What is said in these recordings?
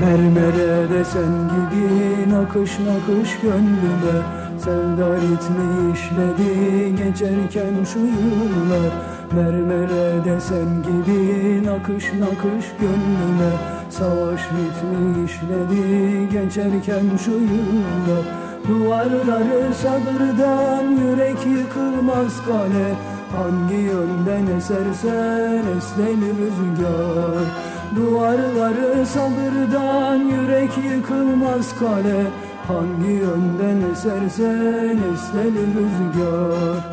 Mermere desen gibi nakış nakış gönlüme. Sevda ritmi işledi geçerken şu yıllar. Mermere desen gibi nakış nakış gönlüme. Savaş ritmi işledi geçerken şu yıllar. Duvarları sabırdan yürek yıkılmaz kale. Hangi yönden esersen esneli rüzgar Duvarları sabırdan yürek yıkılmaz kale. Hangi yönden esersen esneli rüzgar.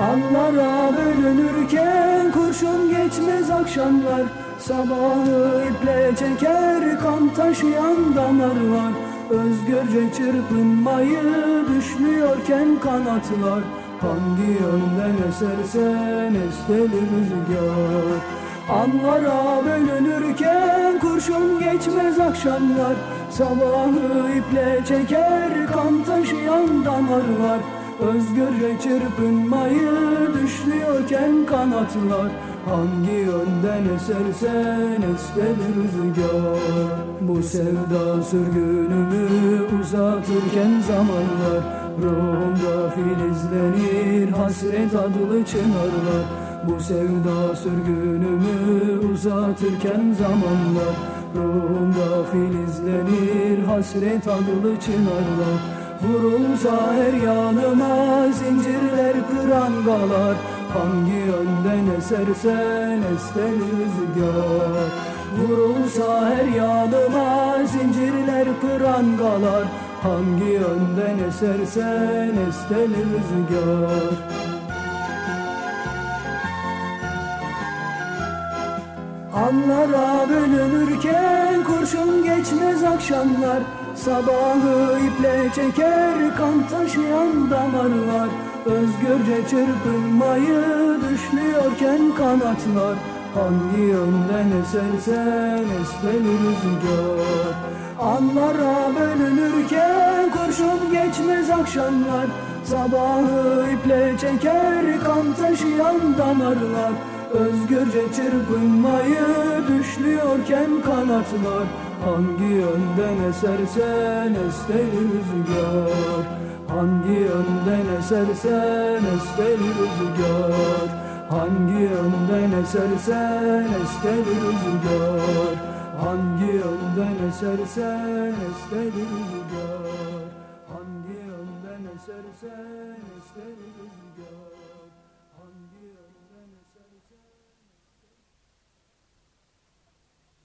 Anlara bölünürken kurşun geçmez akşamlar. Sabahı iple çeker kan taşıyan damarlar. Özgürce çırpınmayı düşünüyorken kanatlar Hangi yönden esersen esteli rüzgar. Anlara bölünürken kurşun geçmez akşamlar. Sabahı iple çeker kan taşıyan damarlar Özgürce çırpınmayı düşünüyorken kanatlar Hangi yönden esersen esteli rüzgar. Bu sevda sürgünümü uzatırken zamanlar Ruhumda filizlenir hasret adlı çınarlar. Bu sevda sürgünümü uzatırken zamanlar Ruhumda filizlenir hasret adlı çınarlar Vurulsa her yanıma zincirler prangalar Hangi yönden esersen ester rüzgar. Vurulsa her yanıma zincirler prangalar Hangi yönden esersen ester rüzgar. Anlara kurşun geçmez akşamlar. Sabahı iple çeker kan taşıyan damarlar Özgürce çırpınmayı düşünüyorken kanatlar. Hangi yönden esersen esmeli rüzgar. Anlara bölünürken kurşun geçmez akşamlar. Sabahı iple çeker kan taşıyan damarlar Özgürce çırpınmayı düşünüyorken kanatlar Hangi yönden esersen esteli rüzgar. Hangi yönden esersen esteli rüzgar. Hangi yönden esersen esteli rüzgar. Hangi yönden esersen esteli rüzgar. Hangi yönden esersen esteli rüzgar